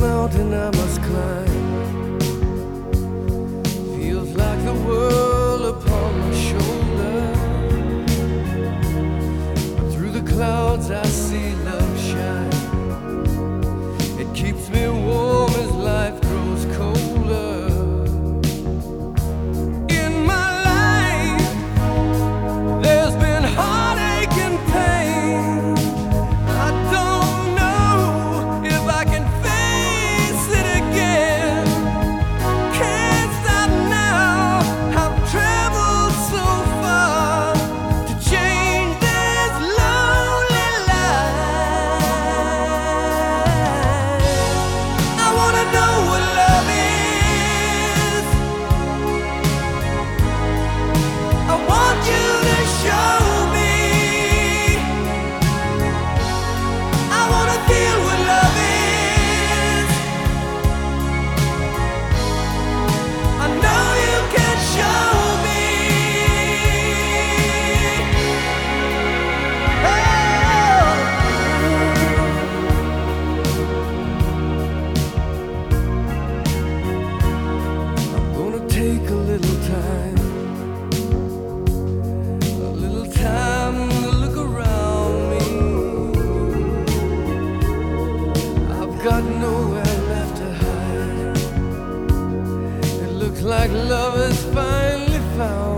mountain I'm like love is finally found.